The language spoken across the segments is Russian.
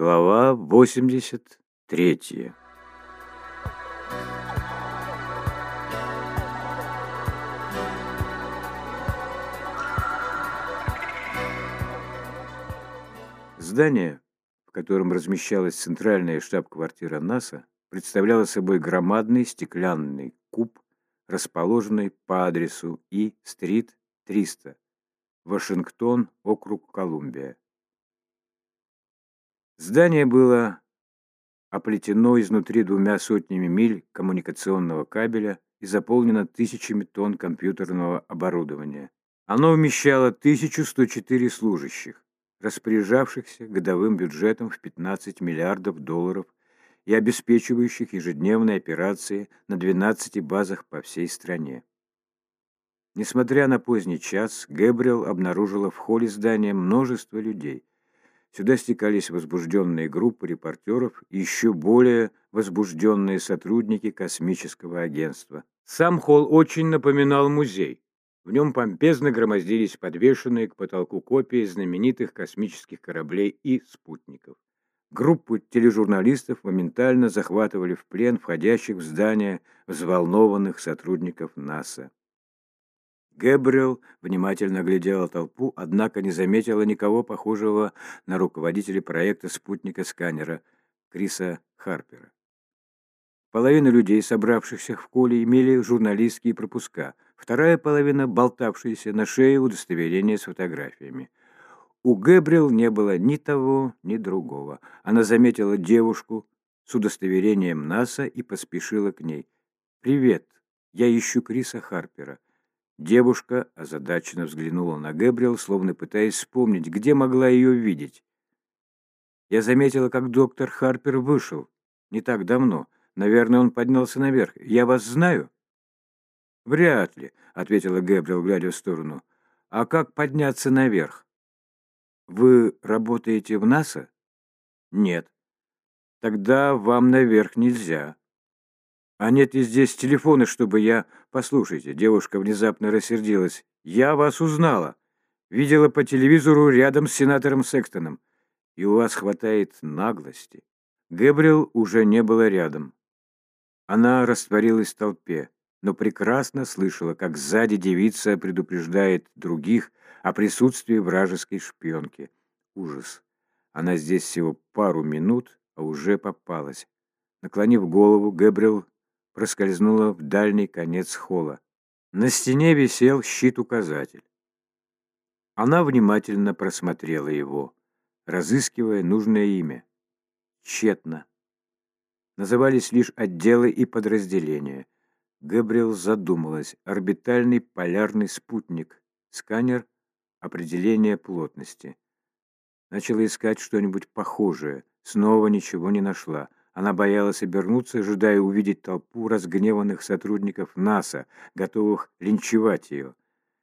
Глава 83 Здание, в котором размещалась центральная штаб-квартира НАСА, представляло собой громадный стеклянный куб, расположенный по адресу И-стрит 300, Вашингтон, округ Колумбия. Здание было оплетено изнутри двумя сотнями миль коммуникационного кабеля и заполнено тысячами тонн компьютерного оборудования. Оно вмещало 1104 служащих, распоряжавшихся годовым бюджетом в 15 миллиардов долларов и обеспечивающих ежедневные операции на 12 базах по всей стране. Несмотря на поздний час, Гэбриэл обнаружила в холле здания множество людей. Сюда стекались возбужденные группы репортеров и еще более возбужденные сотрудники космического агентства. Сам холл очень напоминал музей. В нем помпезно громоздились подвешенные к потолку копии знаменитых космических кораблей и спутников. Группу тележурналистов моментально захватывали в плен входящих в здание взволнованных сотрудников НАСА. Гэбриэл внимательно глядела толпу, однако не заметила никого похожего на руководителя проекта спутника-сканера Криса Харпера. Половина людей, собравшихся в коле, имели журналистские пропуска, вторая половина, болтавшаяся на шее удостоверения с фотографиями. У Гэбриэл не было ни того, ни другого. Она заметила девушку с удостоверением НАСА и поспешила к ней. «Привет, я ищу Криса Харпера». Девушка озадаченно взглянула на Гэбриэл, словно пытаясь вспомнить, где могла ее видеть. Я заметила, как доктор Харпер вышел. Не так давно. Наверное, он поднялся наверх. Я вас знаю? Вряд ли, ответила Гэбриэл, глядя в сторону. А как подняться наверх? Вы работаете в НАСА? Нет. Тогда вам наверх нельзя. А нет ли здесь телефона, чтобы я... Послушайте, девушка внезапно рассердилась. Я вас узнала. Видела по телевизору рядом с сенатором Секстоном. И у вас хватает наглости. Гэбриэл уже не было рядом. Она растворилась в толпе, но прекрасно слышала, как сзади девица предупреждает других, о присутствии вражеской шпионки. Ужас. Она здесь всего пару минут, а уже попалась. Наклонив голову, Гэбриэл проскользнула в дальний конец холла. На стене висел щит-указатель. Она внимательно просмотрела его, разыскивая нужное имя. Тщетно. Назывались лишь отделы и подразделения. Гэбриэл задумалась. Орбитальный полярный спутник. Сканер определение плотности. Начала искать что-нибудь похожее. Снова ничего не нашла. Она боялась обернуться, ожидая увидеть толпу разгневанных сотрудников НАСА, готовых линчевать ее.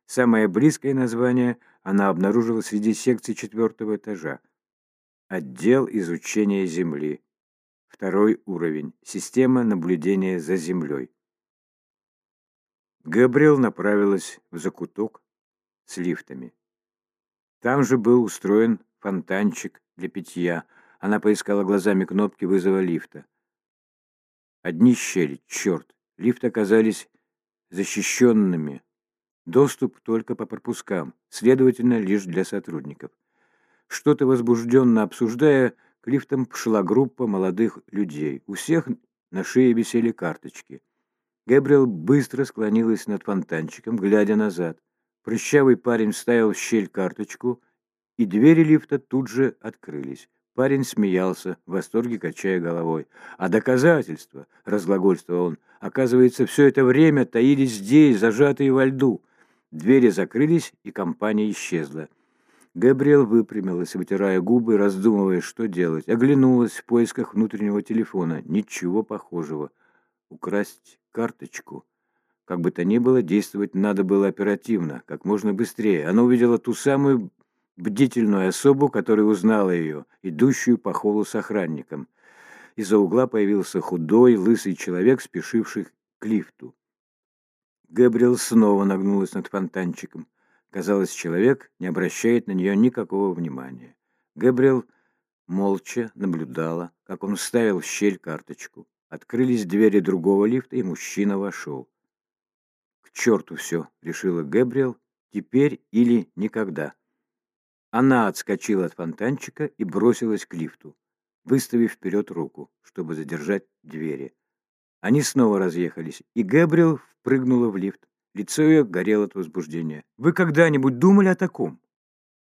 Самое близкое название она обнаружила среди секций четвертого этажа. Отдел изучения Земли. Второй уровень. Система наблюдения за Землей. Габриэл направилась в закуток с лифтами. Там же был устроен фонтанчик для питья. Она поискала глазами кнопки вызова лифта. Одни щели, черт. Лифты оказались защищенными. Доступ только по пропускам, следовательно, лишь для сотрудников. Что-то возбужденно обсуждая, к лифтам шла группа молодых людей. У всех на шее висели карточки. Гэбриэл быстро склонилась над фонтанчиком, глядя назад. Прыщавый парень вставил в щель карточку, и двери лифта тут же открылись. Парень смеялся, в восторге качая головой. «А доказательства?» — разглагольствовал он. «Оказывается, все это время таились здесь, зажатые во льду». Двери закрылись, и компания исчезла. Габриэл выпрямилась, вытирая губы, раздумывая, что делать. Оглянулась в поисках внутреннего телефона. Ничего похожего. Украсть карточку как бы то ни было, действовать надо было оперативно, как можно быстрее. Она увидела ту самую бдительную особу, которая узнала ее, идущую по холлу с охранником. Из-за угла появился худой, лысый человек, спешивший к лифту. Габриэл снова нагнулась над фонтанчиком. Казалось, человек не обращает на нее никакого внимания. Габриэл молча наблюдала, как он вставил в щель карточку. Открылись двери другого лифта, и мужчина вошел. «К черту все!» — решила Гэбриэл. «Теперь или никогда». Она отскочила от фонтанчика и бросилась к лифту, выставив вперед руку, чтобы задержать двери. Они снова разъехались, и Гэбриэл впрыгнула в лифт. Лицо ее горело от возбуждения. «Вы когда-нибудь думали о таком?»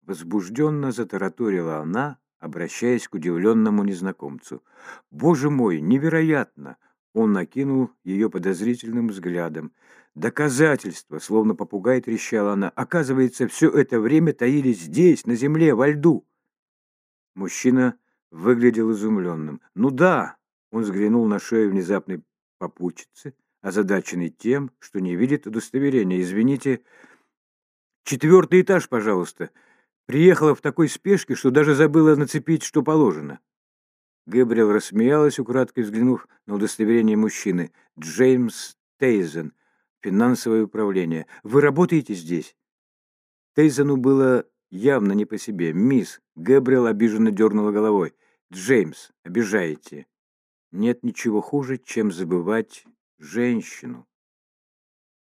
Возбужденно затараторила она, обращаясь к удивленному незнакомцу. «Боже мой, невероятно!» Он накинул ее подозрительным взглядом. «Доказательства!» — словно попугай трещала она. «Оказывается, все это время таились здесь, на земле, во льду!» Мужчина выглядел изумленным. «Ну да!» — он взглянул на шею внезапной попутчицы, озадаченный тем, что не видит удостоверения. «Извините, четвертый этаж, пожалуйста!» Приехала в такой спешке, что даже забыла нацепить, что положено. Гэбриэл рассмеялась, украдкой взглянув на удостоверение мужчины. «Джеймс Тейзен, финансовое управление. Вы работаете здесь?» Тейзену было явно не по себе. «Мисс», — Гэбриэл обиженно дернула головой. «Джеймс, обижаете. Нет ничего хуже, чем забывать женщину».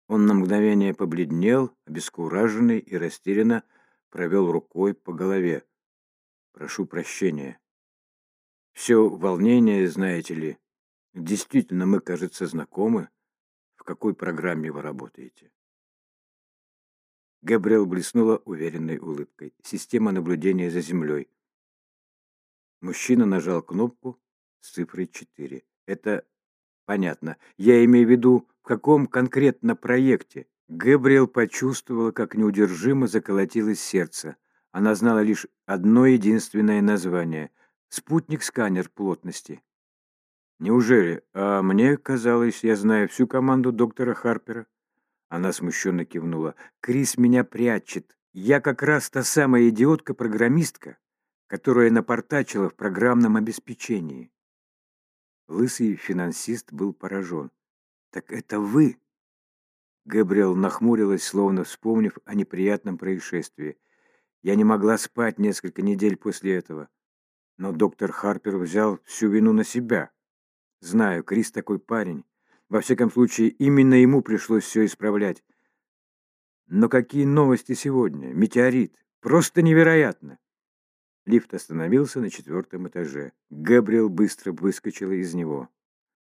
Он на мгновение побледнел, обескураженный и растерянно провел рукой по голове. «Прошу прощения. Все волнение, знаете ли. Действительно, мы, кажется, знакомы. В какой программе вы работаете?» Габриэл блеснула уверенной улыбкой. «Система наблюдения за Землей». Мужчина нажал кнопку с цифрой 4. «Это понятно. Я имею в виду, в каком конкретно проекте?» Гэбриэл почувствовала, как неудержимо заколотилось сердце. Она знала лишь одно единственное название — спутник-сканер плотности. «Неужели? А мне казалось, я знаю всю команду доктора Харпера». Она смущенно кивнула. «Крис меня прячет. Я как раз та самая идиотка-программистка, которая напортачила в программном обеспечении». Лысый финансист был поражен. «Так это вы?» Габриэл нахмурилась, словно вспомнив о неприятном происшествии. Я не могла спать несколько недель после этого. Но доктор Харпер взял всю вину на себя. Знаю, Крис такой парень. Во всяком случае, именно ему пришлось все исправлять. Но какие новости сегодня? Метеорит. Просто невероятно. Лифт остановился на четвертом этаже. Габриэл быстро выскочила из него.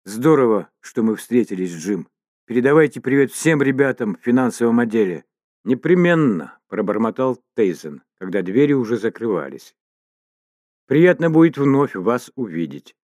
«Здорово, что мы встретились, Джим», Передавайте привет всем ребятам в финансовом отделе. Непременно, пробормотал Тейзен, когда двери уже закрывались. Приятно будет вновь вас увидеть.